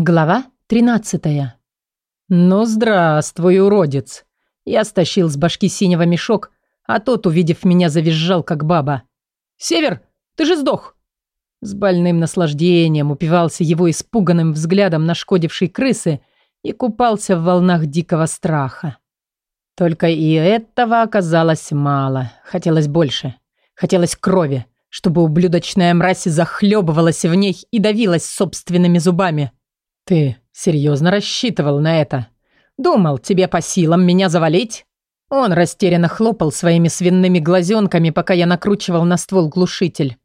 Глава 13. Ну, здравствуй, уродец. Я стащил с башки синего мешок, а тот, увидев меня, завизжал, как баба. «Север, ты же сдох!» С больным наслаждением упивался его испуганным взглядом нашкодившей крысы и купался в волнах дикого страха. Только и этого оказалось мало. Хотелось больше. Хотелось крови, чтобы ублюдочная мразь захлебывалась в ней и давилась собственными зубами. «Ты серьезно рассчитывал на это? Думал, тебе по силам меня завалить?» Он растерянно хлопал своими свинными глазенками, пока я накручивал на ствол глушитель.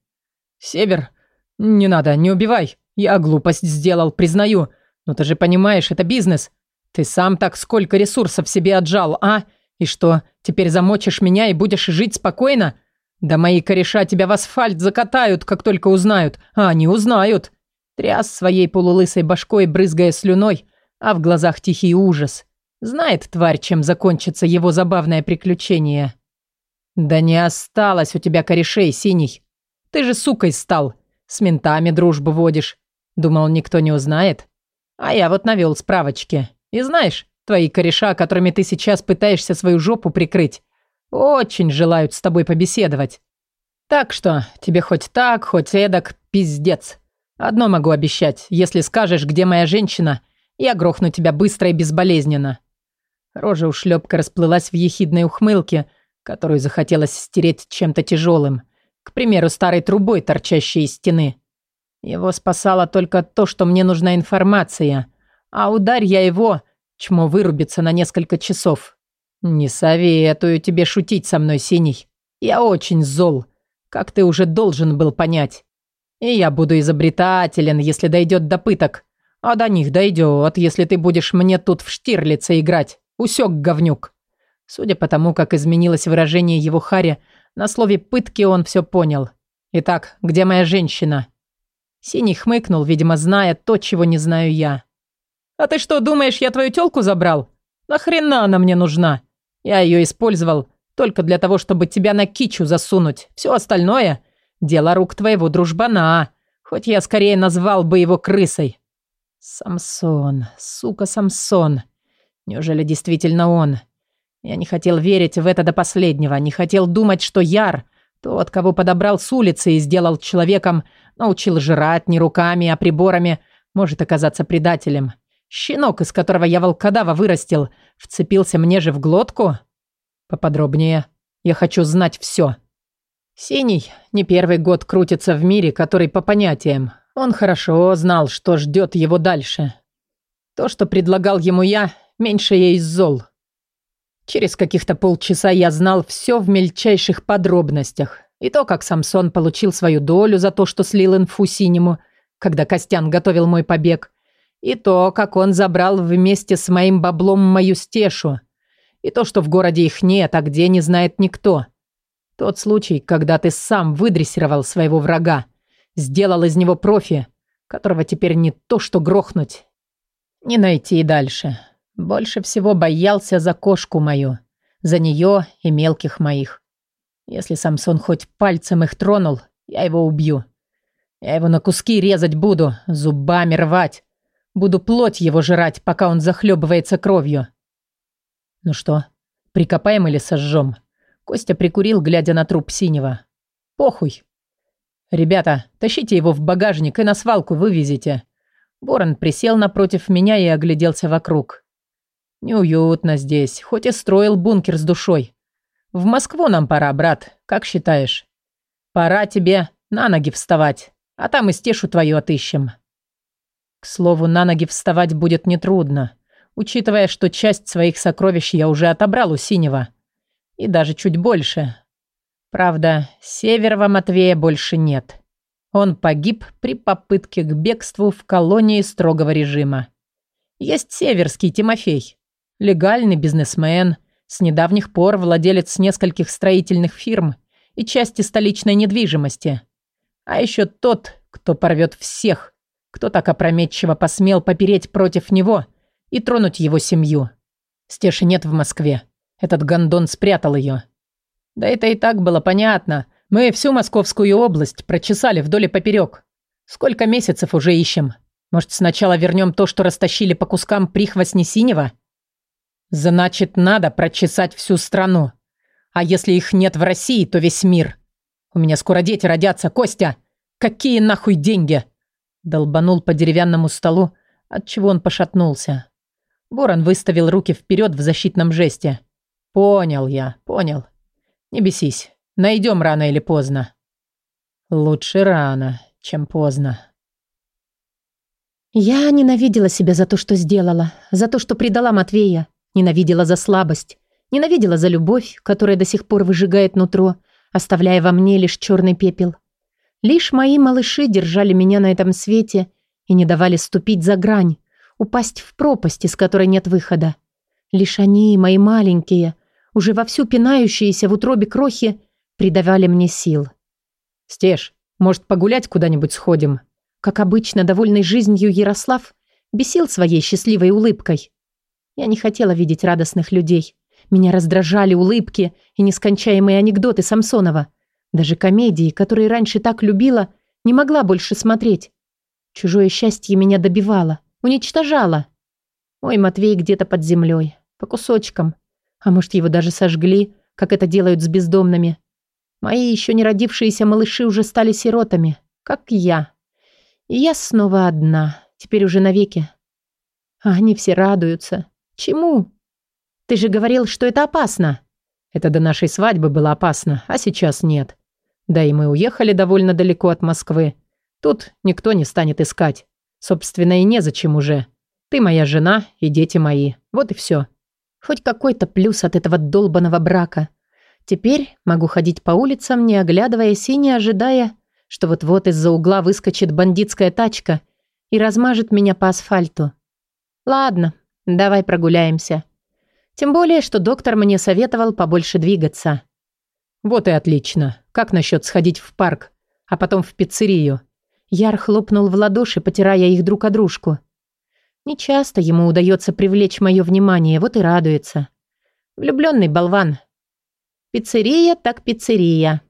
«Север, не надо, не убивай. Я глупость сделал, признаю. Но ты же понимаешь, это бизнес. Ты сам так сколько ресурсов себе отжал, а? И что, теперь замочишь меня и будешь жить спокойно? Да мои кореша тебя в асфальт закатают, как только узнают. А они узнают. Тряс своей полулысой башкой, брызгая слюной, а в глазах тихий ужас. Знает тварь, чем закончится его забавное приключение. «Да не осталось у тебя корешей, Синий. Ты же сукой стал. С ментами дружбу водишь. Думал, никто не узнает? А я вот навел справочки. И знаешь, твои кореша, которыми ты сейчас пытаешься свою жопу прикрыть, очень желают с тобой побеседовать. Так что тебе хоть так, хоть эдак, пиздец. Одно могу обещать. Если скажешь, где моя женщина, я грохну тебя быстро и безболезненно». Рожа ушлепка расплылась в ехидной ухмылке, которую захотелось стереть чем-то тяжелым. К примеру, старой трубой, торчащей из стены. Его спасало только то, что мне нужна информация. А ударь я его, чмо вырубится на несколько часов. Не советую тебе шутить со мной, Синий. Я очень зол, как ты уже должен был понять. И я буду изобретателен, если дойдет до пыток. А до них дойдет, если ты будешь мне тут в Штирлице играть. Усек, говнюк. Судя по тому, как изменилось выражение его Харя, на слове «пытки» он все понял. «Итак, где моя женщина?» Синий хмыкнул, видимо, зная то, чего не знаю я. «А ты что, думаешь, я твою тёлку забрал? Нахрена она мне нужна? Я ее использовал только для того, чтобы тебя на кичу засунуть. Все остальное Дело рук твоего дружбана, хоть я скорее назвал бы его крысой. Самсон, сука, Самсон. Неужели действительно он? Я не хотел верить в это до последнего, не хотел думать, что Яр, тот, кого подобрал с улицы и сделал человеком, научил жрать не руками, а приборами, может оказаться предателем. Щенок, из которого я волкодава вырастил, вцепился мне же в глотку? Поподробнее. Я хочу знать все. Синий не первый год крутится в мире, который по понятиям. Он хорошо знал, что ждет его дальше. То, что предлагал ему я, меньше я из зол. Через каких-то полчаса я знал все в мельчайших подробностях. И то, как Самсон получил свою долю за то, что слил инфу синему, когда Костян готовил мой побег. И то, как он забрал вместе с моим баблом мою стешу. И то, что в городе их нет, а где не знает никто. Тот случай, когда ты сам выдрессировал своего врага, сделал из него профи, которого теперь не то что грохнуть, не найти и дальше. Больше всего боялся за кошку мою, за нее и мелких моих. Если Самсон хоть пальцем их тронул, я его убью. Я его на куски резать буду, зубами рвать. Буду плоть его жрать, пока он захлебывается кровью. Ну что, прикопаем или сожжем? Костя прикурил, глядя на труп синего. «Похуй. Ребята, тащите его в багажник и на свалку вывезите». Борон присел напротив меня и огляделся вокруг. «Неуютно здесь, хоть и строил бункер с душой. В Москву нам пора, брат, как считаешь? Пора тебе на ноги вставать, а там и стешу твою отыщем». К слову, на ноги вставать будет нетрудно, учитывая, что часть своих сокровищ я уже отобрал у Синего. И даже чуть больше. Правда, Северова Матвея больше нет. Он погиб при попытке к бегству в колонии строгого режима. Есть Северский Тимофей. Легальный бизнесмен, с недавних пор владелец нескольких строительных фирм и части столичной недвижимости. А еще тот, кто порвет всех, кто так опрометчиво посмел попереть против него и тронуть его семью. Стеши нет в Москве. Этот гондон спрятал ее. Да это и так было понятно. Мы всю Московскую область прочесали вдоль и поперек. Сколько месяцев уже ищем. Может, сначала вернем то, что растащили по кускам прихвостни синего? Значит, надо прочесать всю страну. А если их нет в России, то весь мир. У меня скоро дети родятся, Костя. Какие нахуй деньги? Долбанул по деревянному столу, отчего он пошатнулся. Ворон выставил руки вперед в защитном жесте. Понял я, понял. Не бесись. Найдем рано или поздно. Лучше рано, чем поздно. Я ненавидела себя за то, что сделала, за то, что предала Матвея, ненавидела за слабость, ненавидела за любовь, которая до сих пор выжигает нутро, оставляя во мне лишь черный пепел. Лишь мои малыши держали меня на этом свете и не давали ступить за грань, упасть в пропасть, из которой нет выхода. Лишь они, мои маленькие, уже вовсю пинающиеся в утробе крохи, придавали мне сил. «Стеж, может, погулять куда-нибудь сходим?» Как обычно, довольный жизнью Ярослав бесил своей счастливой улыбкой. Я не хотела видеть радостных людей. Меня раздражали улыбки и нескончаемые анекдоты Самсонова. Даже комедии, которые раньше так любила, не могла больше смотреть. Чужое счастье меня добивало, уничтожало. Ой, Матвей где-то под землей, по кусочкам. А может, его даже сожгли, как это делают с бездомными. Мои еще не родившиеся малыши уже стали сиротами, как я. И я снова одна, теперь уже навеки. А они все радуются. Чему? Ты же говорил, что это опасно. Это до нашей свадьбы было опасно, а сейчас нет. Да и мы уехали довольно далеко от Москвы. Тут никто не станет искать. Собственно, и незачем уже. Ты моя жена и дети мои. Вот и все. Хоть какой-то плюс от этого долбанного брака. Теперь могу ходить по улицам, не оглядываясь и не ожидая, что вот-вот из-за угла выскочит бандитская тачка и размажет меня по асфальту. Ладно, давай прогуляемся. Тем более, что доктор мне советовал побольше двигаться. Вот и отлично. Как насчет сходить в парк, а потом в пиццерию? Яр хлопнул в ладоши, потирая их друг о дружку. Нечасто ему удается привлечь мое внимание, вот и радуется. Влюбленный болван. Пиццерия так пиццерия.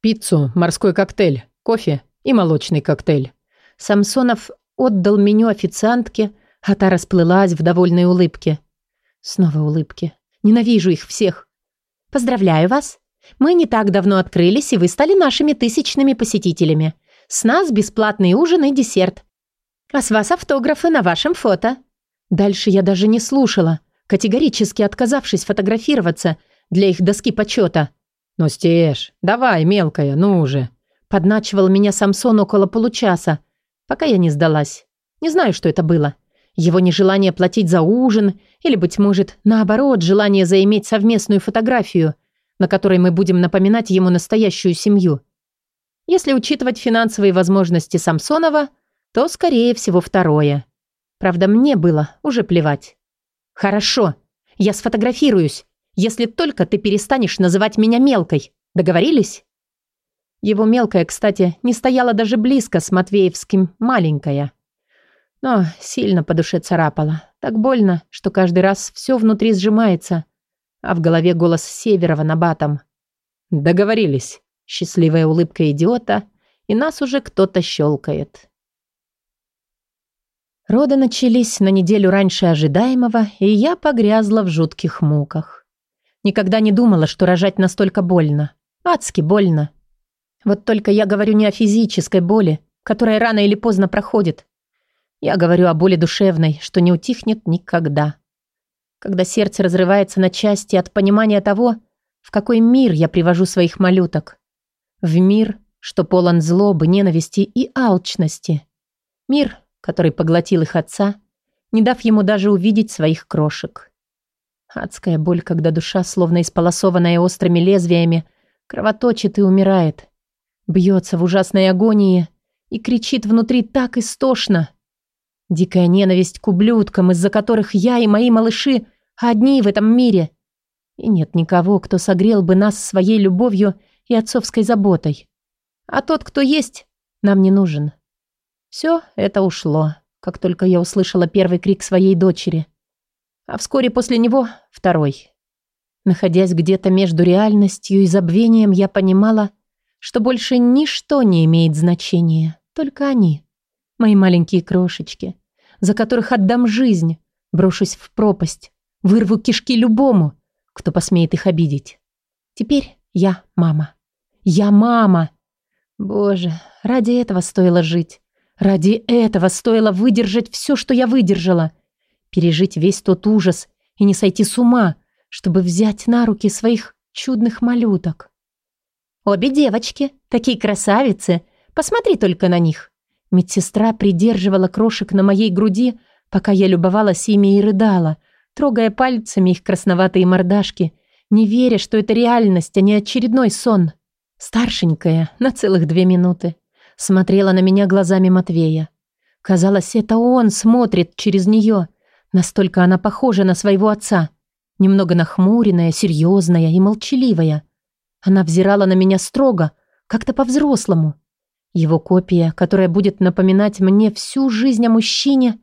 Пиццу, морской коктейль, кофе и молочный коктейль. Самсонов отдал меню официантке, а та расплылась в довольной улыбке. Снова улыбки. Ненавижу их всех. Поздравляю вас. Мы не так давно открылись, и вы стали нашими тысячными посетителями. С нас бесплатный ужин и десерт. А с вас автографы на вашем фото. Дальше я даже не слушала, категорически отказавшись фотографироваться для их доски почета. «Ну, Стеж, давай, мелкая, ну уже!» Подначивал меня Самсон около получаса, пока я не сдалась. Не знаю, что это было. Его нежелание платить за ужин или, быть может, наоборот, желание заиметь совместную фотографию, на которой мы будем напоминать ему настоящую семью. Если учитывать финансовые возможности Самсонова, то, скорее всего, второе. Правда, мне было уже плевать. «Хорошо, я сфотографируюсь, если только ты перестанешь называть меня мелкой. Договорились?» Его мелкая, кстати, не стояла даже близко с Матвеевским «маленькая». Но сильно по душе царапала. Так больно, что каждый раз все внутри сжимается, а в голове голос Северова на батом. «Договорились». Счастливая улыбка идиота, и нас уже кто-то щелкает. Роды начались на неделю раньше ожидаемого, и я погрязла в жутких муках. Никогда не думала, что рожать настолько больно. Адски больно. Вот только я говорю не о физической боли, которая рано или поздно проходит. Я говорю о боли душевной, что не утихнет никогда. Когда сердце разрывается на части от понимания того, в какой мир я привожу своих малюток. В мир, что полон злобы, ненависти и алчности. Мир, который поглотил их отца, не дав ему даже увидеть своих крошек. Адская боль, когда душа, словно исполосованная острыми лезвиями, кровоточит и умирает. Бьется в ужасной агонии и кричит внутри так истошно. Дикая ненависть к ублюдкам, из-за которых я и мои малыши одни в этом мире. И нет никого, кто согрел бы нас своей любовью и отцовской заботой. А тот, кто есть, нам не нужен. Все это ушло, как только я услышала первый крик своей дочери. А вскоре после него второй. Находясь где-то между реальностью и забвением, я понимала, что больше ничто не имеет значения, только они. Мои маленькие крошечки, за которых отдам жизнь, брошусь в пропасть, вырву кишки любому, кто посмеет их обидеть. Теперь я мама. Я мама. Боже, ради этого стоило жить. Ради этого стоило выдержать все, что я выдержала. Пережить весь тот ужас и не сойти с ума, чтобы взять на руки своих чудных малюток. Обе девочки, такие красавицы. Посмотри только на них. Медсестра придерживала крошек на моей груди, пока я любовалась ими и рыдала, трогая пальцами их красноватые мордашки, не веря, что это реальность, а не очередной сон. Старшенькая, на целых две минуты, смотрела на меня глазами Матвея. Казалось, это он смотрит через нее. Настолько она похожа на своего отца. Немного нахмуренная, серьезная и молчаливая. Она взирала на меня строго, как-то по-взрослому. Его копия, которая будет напоминать мне всю жизнь о мужчине,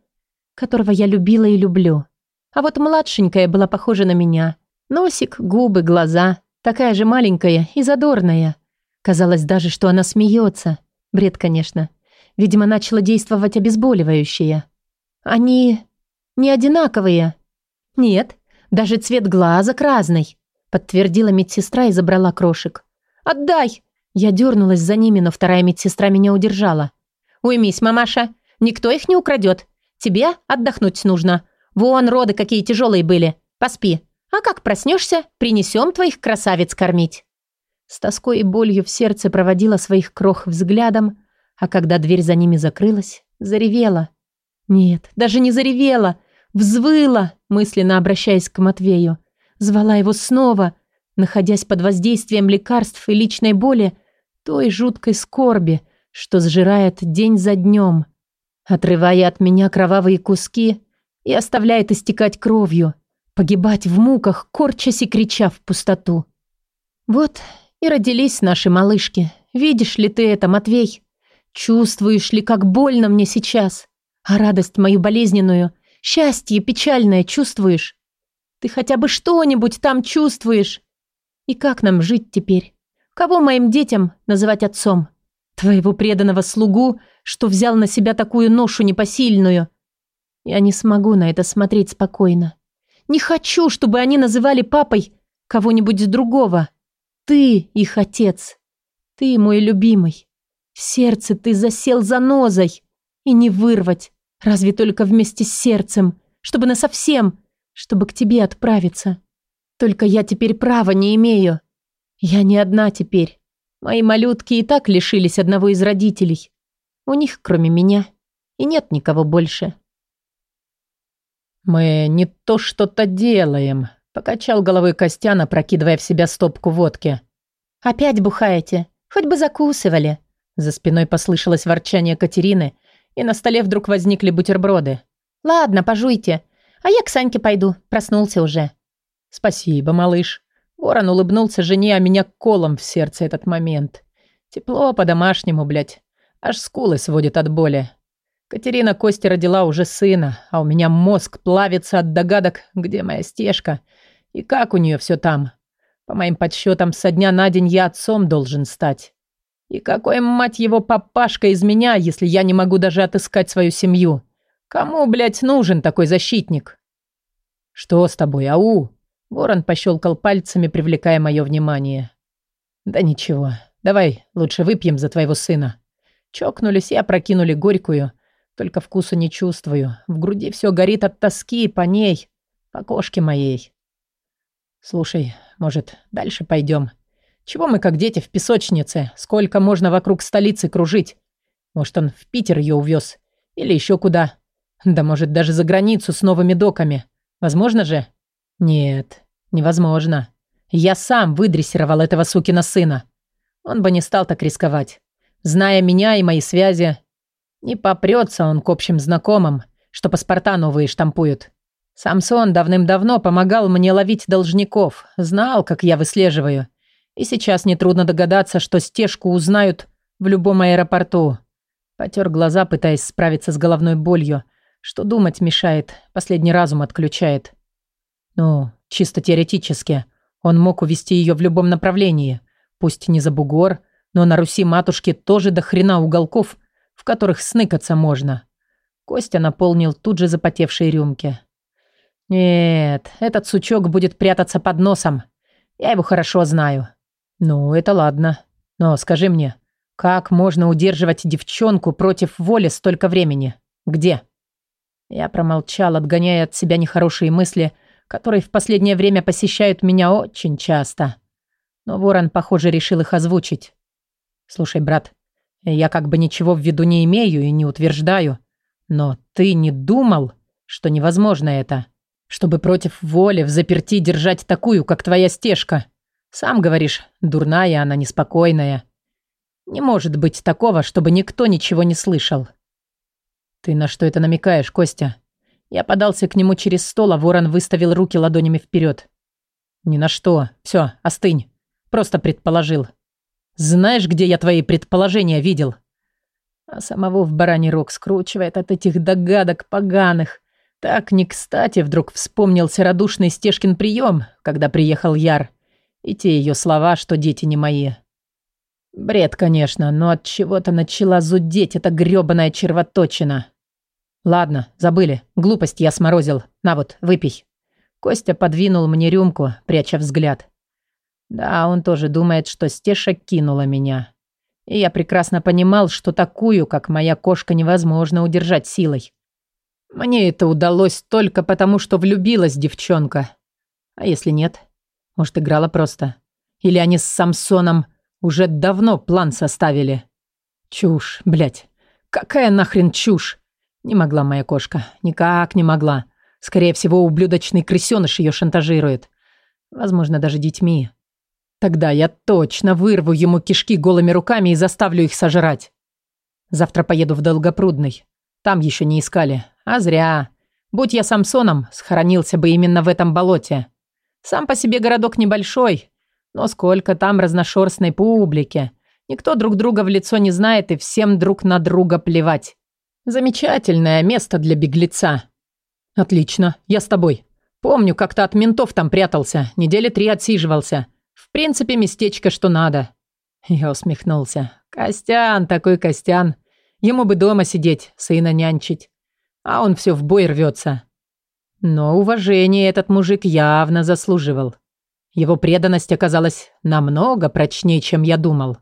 которого я любила и люблю. А вот младшенькая была похожа на меня. Носик, губы, глаза. Такая же маленькая и задорная. Казалось даже, что она смеется. Бред, конечно. Видимо, начало действовать обезболивающее. Они не одинаковые. Нет, даже цвет глазок разный, подтвердила медсестра и забрала крошек. Отдай! Я дернулась за ними, но вторая медсестра меня удержала. Уймись, мамаша, никто их не украдет. Тебе отдохнуть нужно. Вон роды какие тяжелые были. Поспи. А как проснешься, принесем твоих красавиц кормить. С тоской и болью в сердце проводила своих крох взглядом, а когда дверь за ними закрылась, заревела. Нет, даже не заревела, взвыла, мысленно обращаясь к Матвею. Звала его снова, находясь под воздействием лекарств и личной боли, той жуткой скорби, что сжирает день за днем, отрывая от меня кровавые куски и оставляет истекать кровью, погибать в муках, корчась и крича в пустоту. Вот и родились наши малышки. Видишь ли ты это, Матвей? Чувствуешь ли, как больно мне сейчас? А радость мою болезненную, счастье печальное чувствуешь? Ты хотя бы что-нибудь там чувствуешь? И как нам жить теперь? Кого моим детям называть отцом? Твоего преданного слугу, что взял на себя такую ношу непосильную. Я не смогу на это смотреть спокойно. Не хочу, чтобы они называли папой кого-нибудь другого. Ты их отец. Ты мой любимый. В сердце ты засел занозой. И не вырвать. Разве только вместе с сердцем. Чтобы насовсем. Чтобы к тебе отправиться. Только я теперь права не имею. Я не одна теперь. Мои малютки и так лишились одного из родителей. У них, кроме меня, и нет никого больше. «Мы не то что-то делаем», Покачал головой Костян, прокидывая в себя стопку водки. «Опять бухаете? Хоть бы закусывали!» За спиной послышалось ворчание Катерины, и на столе вдруг возникли бутерброды. «Ладно, пожуйте, а я к Саньке пойду, проснулся уже». «Спасибо, малыш». Ворон улыбнулся жене, а меня колом в сердце этот момент. Тепло по-домашнему, блядь. Аж скулы сводит от боли. Катерина Кости родила уже сына, а у меня мозг плавится от догадок, где моя стежка — и как у нее все там? По моим подсчетам, со дня на день я отцом должен стать. И какой, мать его, папашка из меня, если я не могу даже отыскать свою семью? Кому, блядь, нужен такой защитник? Что с тобой, ау? Ворон пощелкал пальцами, привлекая мое внимание. Да ничего, давай лучше выпьем за твоего сына. Чокнулись и опрокинули горькую, только вкуса не чувствую. В груди все горит от тоски по ней, по кошке моей. «Слушай, может, дальше пойдем? Чего мы как дети в песочнице? Сколько можно вокруг столицы кружить? Может, он в Питер ее увез? Или еще куда? Да может, даже за границу с новыми доками. Возможно же? Нет, невозможно. Я сам выдрессировал этого сукина сына. Он бы не стал так рисковать. Зная меня и мои связи, не попрется он к общим знакомым, что паспорта новые штампуют. Самсон давным-давно помогал мне ловить должников, знал, как я выслеживаю. И сейчас нетрудно догадаться, что стежку узнают в любом аэропорту. Потер глаза, пытаясь справиться с головной болью, что думать мешает, последний разум отключает. Ну, чисто теоретически, он мог увести ее в любом направлении. Пусть не за бугор, но на Руси матушки тоже до хрена уголков, в которых сныкаться можно. Костя наполнил тут же запотевшие рюмки. Нет, этот сучок будет прятаться под носом. Я его хорошо знаю. Ну, это ладно. Но скажи мне, как можно удерживать девчонку против воли столько времени? Где? Я промолчал, отгоняя от себя нехорошие мысли, которые в последнее время посещают меня очень часто. Но Ворон, похоже, решил их озвучить. Слушай, брат, я как бы ничего в виду не имею и не утверждаю, но ты не думал, что невозможно это, чтобы против воли в заперти держать такую, как твоя стежка? Сам говоришь, дурная она, неспокойная. Не может быть такого, чтобы никто ничего не слышал. Ты на что это намекаешь, Костя? Я подался к нему через стол, а ворон выставил руки ладонями вперед. Ни на что. Все, остынь. Просто предположил. Знаешь, где я твои предположения видел? А самого в бараний рог скручивает от этих догадок поганых. Так не кстати вдруг вспомнился радушный Стешкин прием, когда приехал Яр. И те ее слова, что дети не мои. Бред, конечно, но от чего-то начала зудеть эта грёбаная червоточина. Ладно, забыли. Глупость я сморозил. На вот, выпей. Костя подвинул мне рюмку, пряча взгляд. Да, он тоже думает, что Стеша кинула меня. И я прекрасно понимал, что такую, как моя кошка, невозможно удержать силой. Мне это удалось только потому, что влюбилась девчонка. А если нет? Может, играла просто? Или они с Самсоном уже давно план составили? Чушь, блядь. Какая нахрен чушь? Не могла моя кошка. Никак не могла. Скорее всего, ублюдочный крысёныш ее шантажирует. Возможно, даже детьми. Тогда я точно вырву ему кишки голыми руками и заставлю их сожрать. Завтра поеду в Долгопрудный. Там еще не искали. А зря. Будь я Самсоном, схоронился бы именно в этом болоте. Сам по себе городок небольшой, но сколько там разношерстной публики. Никто друг друга в лицо не знает и всем друг на друга плевать. Замечательное место для беглеца. Отлично, я с тобой. Помню, как-то от ментов там прятался, недели три отсиживался. В принципе, местечко что надо. Я усмехнулся. Костян, такой Костян. Ему бы дома сидеть, сына нянчить. А он все в бой рвется. Но уважение этот мужик явно заслуживал. Его преданность оказалась намного прочнее, чем я думал.